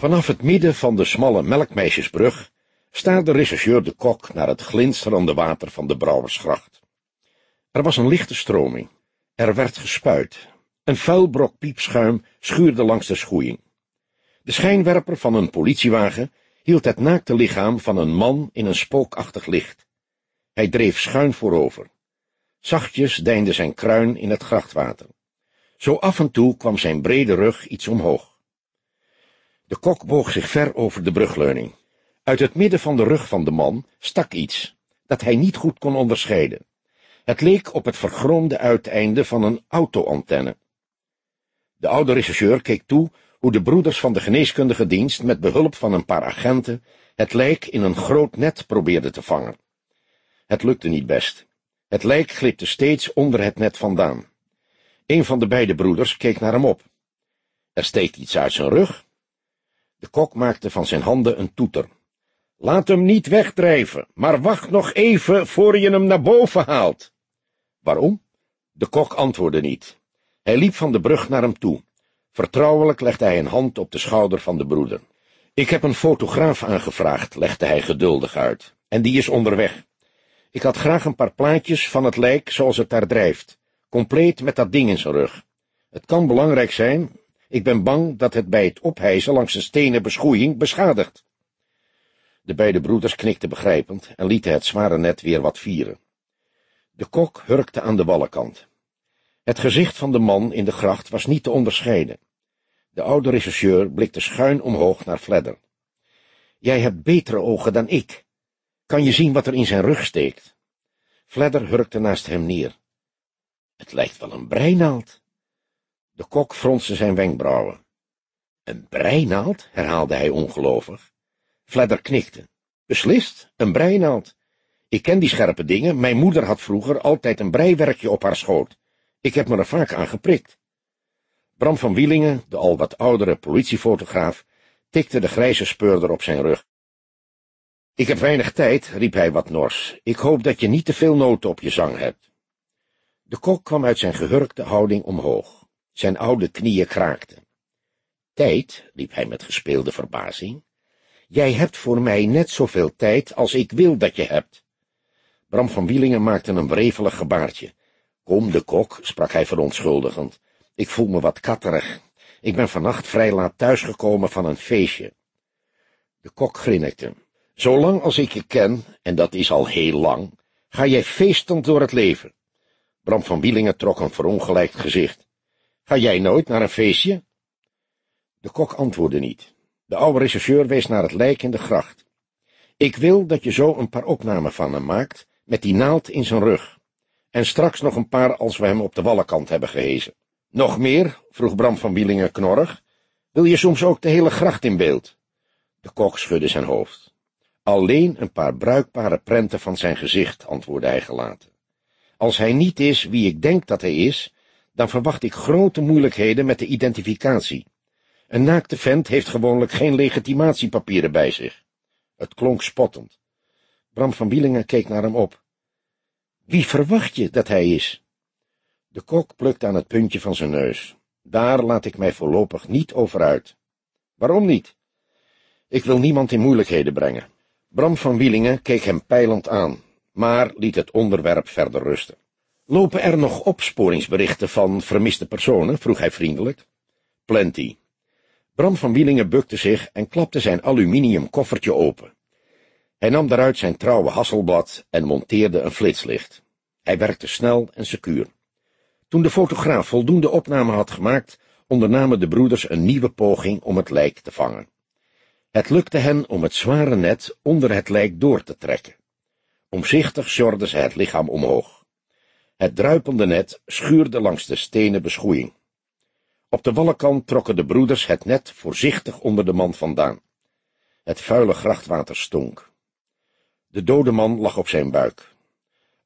Vanaf het midden van de smalle melkmeisjesbrug staarde rechercheur de kok naar het glinsterende water van de Brouwersgracht. Er was een lichte stroming. Er werd gespuit. Een vuil brok piepschuim schuurde langs de schoeiing. De schijnwerper van een politiewagen hield het naakte lichaam van een man in een spookachtig licht. Hij dreef schuin voorover. Zachtjes deinde zijn kruin in het grachtwater. Zo af en toe kwam zijn brede rug iets omhoog. De kok boog zich ver over de brugleuning. Uit het midden van de rug van de man stak iets, dat hij niet goed kon onderscheiden. Het leek op het vergroomde uiteinde van een autoantenne. De oude rechercheur keek toe hoe de broeders van de geneeskundige dienst met behulp van een paar agenten het lijk in een groot net probeerden te vangen. Het lukte niet best. Het lijk glipte steeds onder het net vandaan. Een van de beide broeders keek naar hem op. Er steekt iets uit zijn rug. De kok maakte van zijn handen een toeter. Laat hem niet wegdrijven, maar wacht nog even voor je hem naar boven haalt. Waarom? De kok antwoordde niet. Hij liep van de brug naar hem toe. Vertrouwelijk legde hij een hand op de schouder van de broeder. Ik heb een fotograaf aangevraagd, legde hij geduldig uit, en die is onderweg. Ik had graag een paar plaatjes van het lijk zoals het daar drijft, compleet met dat ding in zijn rug. Het kan belangrijk zijn, ik ben bang dat het bij het ophijzen langs de stenen beschoeiing beschadigt. De beide broeders knikten begrijpend en lieten het zware net weer wat vieren. De kok hurkte aan de wallenkant. Het gezicht van de man in de gracht was niet te onderscheiden. De oude rechercheur blikte schuin omhoog naar Fledder. Jij hebt betere ogen dan ik. Kan je zien wat er in zijn rug steekt? Fledder hurkte naast hem neer. Het lijkt wel een breinaald. De kok fronste zijn wenkbrauwen. Een breinaald, herhaalde hij ongelovig. Fledder knikte. Beslist, een breinaald. Ik ken die scherpe dingen, mijn moeder had vroeger altijd een breiwerkje op haar schoot. Ik heb me er vaak aan geprikt. Bram van Wielingen, de al wat oudere politiefotograaf, tikte de grijze speurder op zijn rug. Ik heb weinig tijd, riep hij wat nors. Ik hoop dat je niet te veel noten op je zang hebt. De kok kwam uit zijn gehurkte houding omhoog. Zijn oude knieën kraakten. Tijd, riep hij met gespeelde verbazing. Jij hebt voor mij net zoveel tijd als ik wil dat je hebt. Bram van Wielingen maakte een wrevelig gebaartje. Kom, de kok, sprak hij verontschuldigend. Ik voel me wat katterig. Ik ben vannacht vrij laat thuisgekomen van een feestje. De kok grinnikte. Zolang als ik je ken, en dat is al heel lang, ga jij feestend door het leven. Bram van Wielingen trok een verongelijkt gezicht. Ga jij nooit naar een feestje? De kok antwoordde niet. De oude rechercheur wees naar het lijk in de gracht. Ik wil dat je zo een paar opnamen van hem maakt, met die naald in zijn rug. En straks nog een paar als we hem op de wallenkant hebben gehezen. Nog meer? vroeg Bram van Wielingen knorrig. Wil je soms ook de hele gracht in beeld? De kok schudde zijn hoofd. Alleen een paar bruikbare prenten van zijn gezicht, antwoordde hij gelaten. Als hij niet is wie ik denk dat hij is, dan verwacht ik grote moeilijkheden met de identificatie. Een naakte vent heeft gewoonlijk geen legitimatiepapieren bij zich. Het klonk spottend. Bram van Wielingen keek naar hem op. Wie verwacht je dat hij is? De kok plukte aan het puntje van zijn neus. Daar laat ik mij voorlopig niet over uit. Waarom niet? Ik wil niemand in moeilijkheden brengen. Bram van Wielingen keek hem peilend aan, maar liet het onderwerp verder rusten. Lopen er nog opsporingsberichten van vermiste personen? vroeg hij vriendelijk. Plenty. Bram van Wielingen bukte zich en klapte zijn aluminium koffertje open. Hij nam daaruit zijn trouwe hasselblad en monteerde een flitslicht. Hij werkte snel en secuur. Toen de fotograaf voldoende opname had gemaakt, ondernamen de broeders een nieuwe poging om het lijk te vangen. Het lukte hen om het zware net onder het lijk door te trekken. Omzichtig sjorden ze het lichaam omhoog. Het druipende net schuurde langs de stenen beschoeiing. Op de wallenkant trokken de broeders het net voorzichtig onder de man vandaan. Het vuile grachtwater stonk. De dode man lag op zijn buik.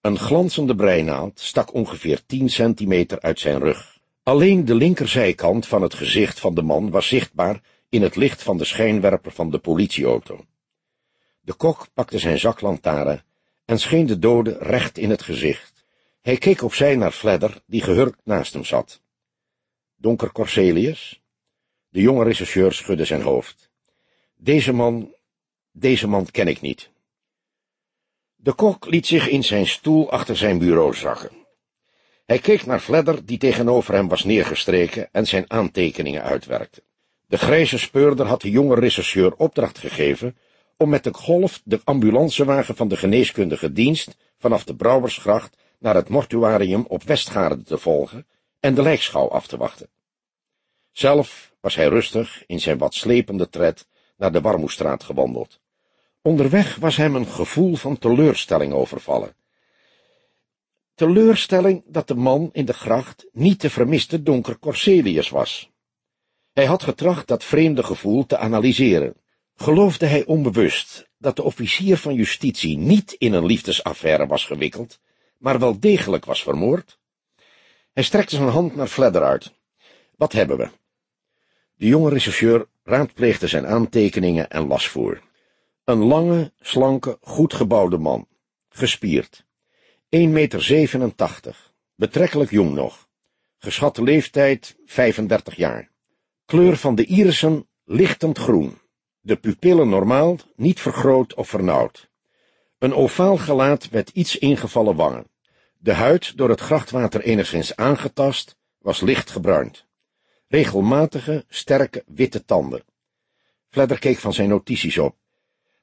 Een glanzende breinaald stak ongeveer tien centimeter uit zijn rug. Alleen de linkerzijkant van het gezicht van de man was zichtbaar in het licht van de schijnwerper van de politieauto. De kok pakte zijn zaklantaarn en scheen de dode recht in het gezicht. Hij keek opzij naar Fledder, die gehurkt naast hem zat. Donker Corselius? De jonge rechercheur schudde zijn hoofd. Deze man, deze man ken ik niet. De kok liet zich in zijn stoel achter zijn bureau zakken. Hij keek naar Fledder, die tegenover hem was neergestreken en zijn aantekeningen uitwerkte. De grijze speurder had de jonge rechercheur opdracht gegeven om met de golf de ambulancewagen van de geneeskundige dienst vanaf de Brouwersgracht naar het mortuarium op Westgaarde te volgen en de lijkschouw af te wachten. Zelf was hij rustig in zijn wat slepende tred naar de Warmoestraat gewandeld. Onderweg was hem een gevoel van teleurstelling overvallen. Teleurstelling dat de man in de gracht niet de vermiste donker Corselius was. Hij had getracht dat vreemde gevoel te analyseren. Geloofde hij onbewust dat de officier van justitie niet in een liefdesaffaire was gewikkeld, maar wel degelijk was vermoord? Hij strekte zijn hand naar Fledder uit. Wat hebben we? De jonge rechercheur raadpleegde zijn aantekeningen en las voor. Een lange, slanke, goed gebouwde man, gespierd, 1,87 meter, betrekkelijk jong nog, geschatte leeftijd 35 jaar. Kleur van de irissen lichtend groen, de pupillen normaal, niet vergroot of vernauwd. Een ovaal gelaat met iets ingevallen wangen. De huid, door het grachtwater enigszins aangetast, was licht gebruind. Regelmatige, sterke, witte tanden. Fledder keek van zijn notities op.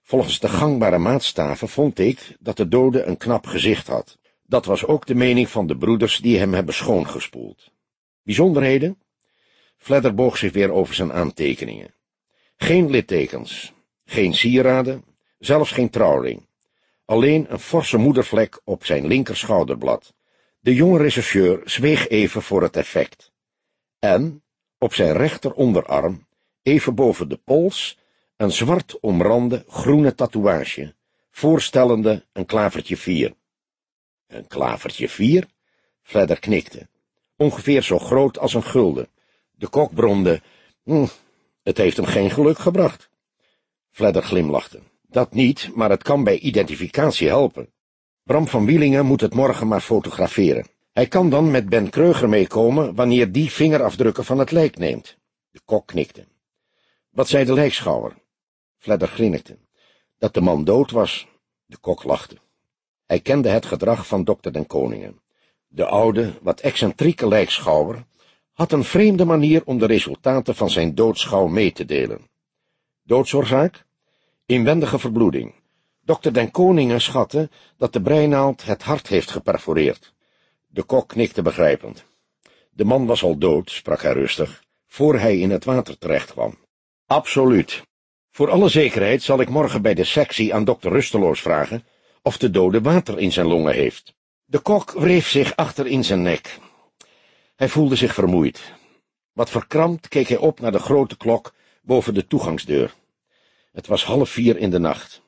Volgens de gangbare maatstaven vond ik dat de dode een knap gezicht had. Dat was ook de mening van de broeders die hem hebben schoongespoeld. Bijzonderheden? Fledder boog zich weer over zijn aantekeningen. Geen littekens, geen sieraden, zelfs geen trouwring. Alleen een forse moedervlek op zijn linkerschouderblad. De jonge rechercheur zweeg even voor het effect. En, op zijn rechteronderarm, even boven de pols, een zwart omrande groene tatoeage, voorstellende een klavertje vier. Een klavertje vier? Fledder knikte. Ongeveer zo groot als een gulden. De kok bromde, hm, het heeft hem geen geluk gebracht. Fledder glimlachte. Dat niet, maar het kan bij identificatie helpen. Bram van Wielingen moet het morgen maar fotograferen. Hij kan dan met Ben Kreuger meekomen wanneer die vingerafdrukken van het lijk neemt. De kok knikte. Wat zei de lijkschouwer? Fledder grinnikte. Dat de man dood was. De kok lachte. Hij kende het gedrag van dokter den Koningen. De oude, wat excentrieke lijkschouwer had een vreemde manier om de resultaten van zijn doodschouw mee te delen. Doodsoorzaak? Inwendige verbloeding. Dokter den Koningen schatte dat de breinaald het hart heeft geperforeerd. De kok knikte begrijpend. De man was al dood, sprak hij rustig, voor hij in het water terecht kwam. Absoluut. Voor alle zekerheid zal ik morgen bij de sectie aan dokter Rusteloos vragen of de dode water in zijn longen heeft. De kok wreef zich achter in zijn nek. Hij voelde zich vermoeid. Wat verkrampt keek hij op naar de grote klok boven de toegangsdeur. Het was half vier in de nacht.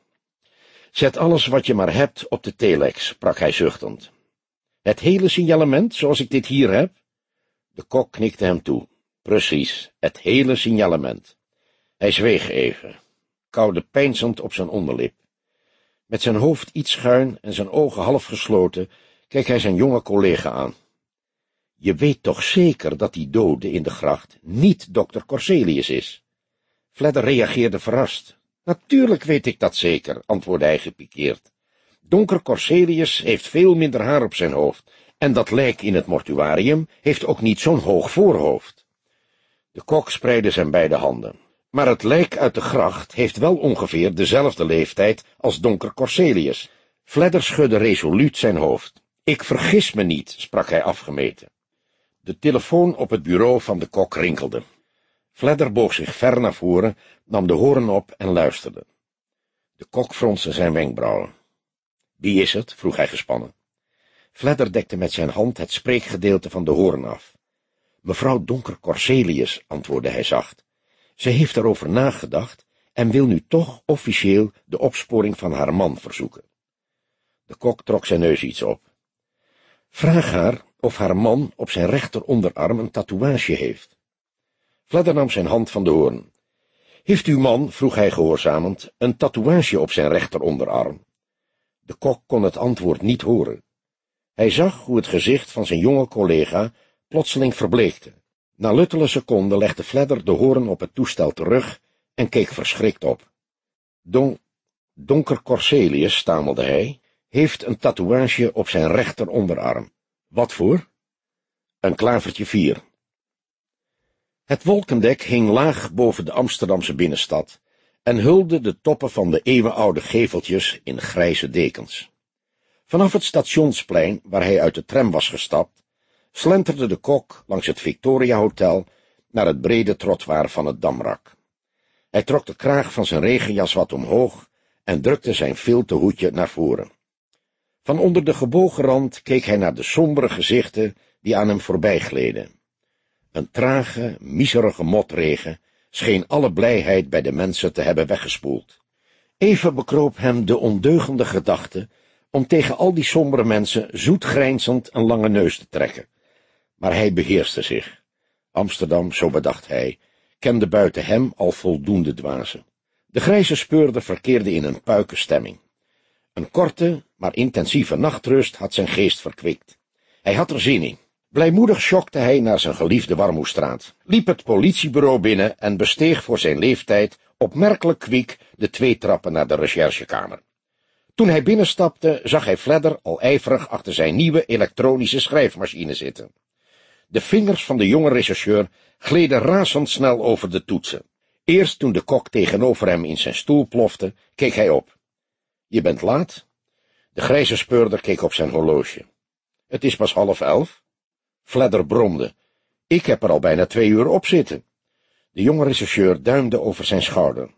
Zet alles wat je maar hebt op de telex, sprak hij zuchtend. Het hele signalement, zoals ik dit hier heb? De kok knikte hem toe. Precies, het hele signalement. Hij zweeg even, kauwde peinzend op zijn onderlip. Met zijn hoofd iets schuin en zijn ogen half gesloten, keek hij zijn jonge collega aan. Je weet toch zeker dat die dode in de gracht niet dokter Corselius is? Fledder reageerde verrast. Natuurlijk weet ik dat zeker, antwoordde hij gepikeerd. Donker Corselius heeft veel minder haar op zijn hoofd, en dat lijk in het mortuarium heeft ook niet zo'n hoog voorhoofd. De kok spreidde zijn beide handen. Maar het lijk uit de gracht heeft wel ongeveer dezelfde leeftijd als Donker Corselius. Fledder schudde resoluut zijn hoofd. Ik vergis me niet, sprak hij afgemeten. De telefoon op het bureau van de kok rinkelde. Fledder boog zich ver naar voren, nam de hoorn op en luisterde. De kok fronste zijn wenkbrauwen. Wie is het? vroeg hij gespannen. Fledder dekte met zijn hand het spreekgedeelte van de hoorn af. Mevrouw Donker Corselius, antwoordde hij zacht. Ze heeft erover nagedacht en wil nu toch officieel de opsporing van haar man verzoeken. De kok trok zijn neus iets op. Vraag haar of haar man op zijn rechteronderarm een tatoeage heeft. Fledder nam zijn hand van de hoorn. Heeft uw man, vroeg hij gehoorzamend, een tatoeage op zijn rechteronderarm? De kok kon het antwoord niet horen. Hij zag hoe het gezicht van zijn jonge collega plotseling verbleekte. Na luttele seconden legde Fledder de hoorn op het toestel terug en keek verschrikt op. Don, Donker Corselius, stamelde hij, heeft een tatoeage op zijn rechter onderarm. Wat voor? Een klavertje vier. Het wolkendek hing laag boven de Amsterdamse binnenstad en hulde de toppen van de eeuwenoude geveltjes in grijze dekens. Vanaf het stationsplein, waar hij uit de tram was gestapt, slenterde de kok langs het Victoria Hotel naar het brede trottoir van het Damrak. Hij trok de kraag van zijn regenjas wat omhoog en drukte zijn filte hoedje naar voren. Van onder de gebogen rand keek hij naar de sombere gezichten die aan hem voorbijgleden. Een trage, miserige motregen scheen alle blijheid bij de mensen te hebben weggespoeld. Even bekroop hem de ondeugende gedachte om tegen al die sombere mensen zoet grijnzend een lange neus te trekken. Maar hij beheerste zich. Amsterdam, zo bedacht hij, kende buiten hem al voldoende dwazen. De grijze speurde verkeerde in een puikenstemming. Een korte, maar intensieve nachtrust had zijn geest verkwikt. Hij had er zin in. Blijmoedig schokte hij naar zijn geliefde Warmoestraat, liep het politiebureau binnen en besteeg voor zijn leeftijd opmerkelijk kwiek de twee trappen naar de recherchekamer. Toen hij binnenstapte, zag hij Fledder al ijverig achter zijn nieuwe elektronische schrijfmachine zitten. De vingers van de jonge rechercheur gleden razendsnel over de toetsen. Eerst toen de kok tegenover hem in zijn stoel plofte, keek hij op. Je bent laat? De grijze speurder keek op zijn horloge. Het is pas half elf. Fledder bromde. Ik heb er al bijna twee uur op zitten. De jonge rechercheur duimde over zijn schouder.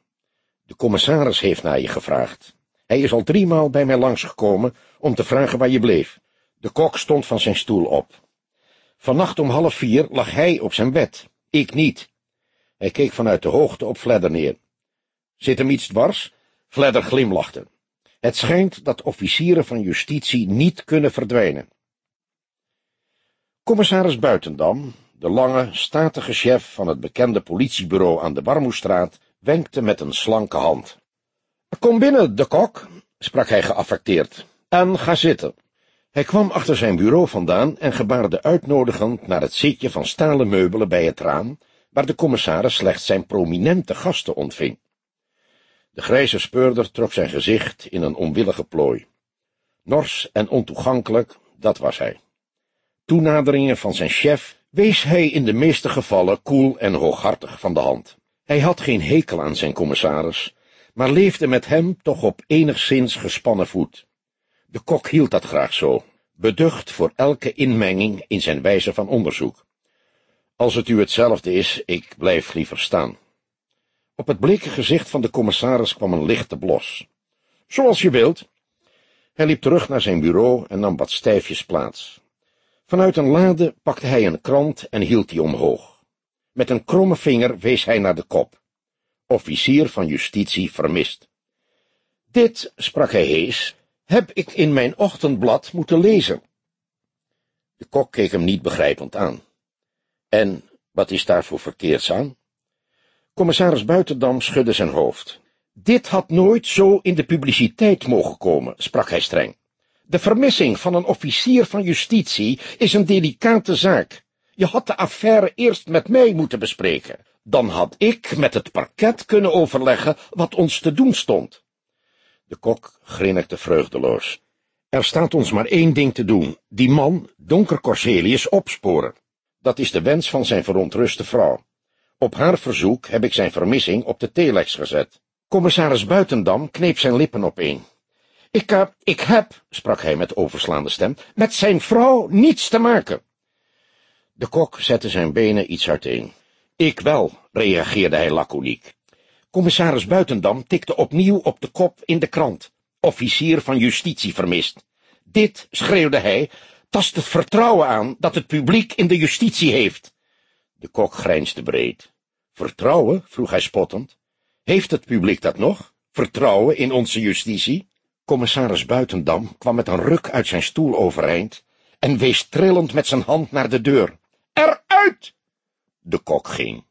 De commissaris heeft naar je gevraagd. Hij is al driemaal bij mij langsgekomen om te vragen waar je bleef. De kok stond van zijn stoel op. Vannacht om half vier lag hij op zijn bed, ik niet. Hij keek vanuit de hoogte op Fledder neer. Zit hem iets dwars? Fledder glimlachte. Het schijnt dat officieren van justitie niet kunnen verdwijnen. Commissaris Buitendam, de lange, statige chef van het bekende politiebureau aan de Warmoestraat, wenkte met een slanke hand. Kom binnen, de kok, sprak hij geaffecteerd, en ga zitten. Hij kwam achter zijn bureau vandaan en gebaarde uitnodigend naar het zitje van stalen meubelen bij het raam, waar de commissaris slechts zijn prominente gasten ontving. De grijze speurder trok zijn gezicht in een onwillige plooi. Nors en ontoegankelijk, dat was hij. Toenaderingen van zijn chef wees hij in de meeste gevallen koel en hooghartig van de hand. Hij had geen hekel aan zijn commissaris, maar leefde met hem toch op enigszins gespannen voet. De kok hield dat graag zo, beducht voor elke inmenging in zijn wijze van onderzoek. Als het u hetzelfde is, ik blijf liever staan. Op het bleke gezicht van de commissaris kwam een lichte blos. Zoals je wilt. Hij liep terug naar zijn bureau en nam wat stijfjes plaats. Vanuit een lade pakte hij een krant en hield die omhoog. Met een kromme vinger wees hij naar de kop. Officier van justitie vermist. Dit, sprak hij hees, heb ik in mijn ochtendblad moeten lezen. De kok keek hem niet begrijpend aan. En wat is daar voor verkeerds aan? Commissaris Buitendam schudde zijn hoofd. Dit had nooit zo in de publiciteit mogen komen, sprak hij streng. De vermissing van een officier van justitie is een delicate zaak. Je had de affaire eerst met mij moeten bespreken. Dan had ik met het parket kunnen overleggen wat ons te doen stond. De kok grinnikte vreugdeloos. Er staat ons maar één ding te doen, die man, Donker Corselius, opsporen. Dat is de wens van zijn verontruste vrouw. Op haar verzoek heb ik zijn vermissing op de telex gezet. Commissaris Buitendam kneep zijn lippen opeen. Ik, uh, ik heb, sprak hij met overslaande stem, met zijn vrouw niets te maken. De kok zette zijn benen iets uiteen. Ik wel, reageerde hij laconiek. Commissaris Buitendam tikte opnieuw op de kop in de krant. Officier van justitie vermist. Dit, schreeuwde hij, tast het vertrouwen aan dat het publiek in de justitie heeft. De kok grijnsde breed. Vertrouwen? vroeg hij spottend. Heeft het publiek dat nog? Vertrouwen in onze justitie? Commissaris Buitendam kwam met een ruk uit zijn stoel overeind en wees trillend met zijn hand naar de deur. Eruit! De kok ging.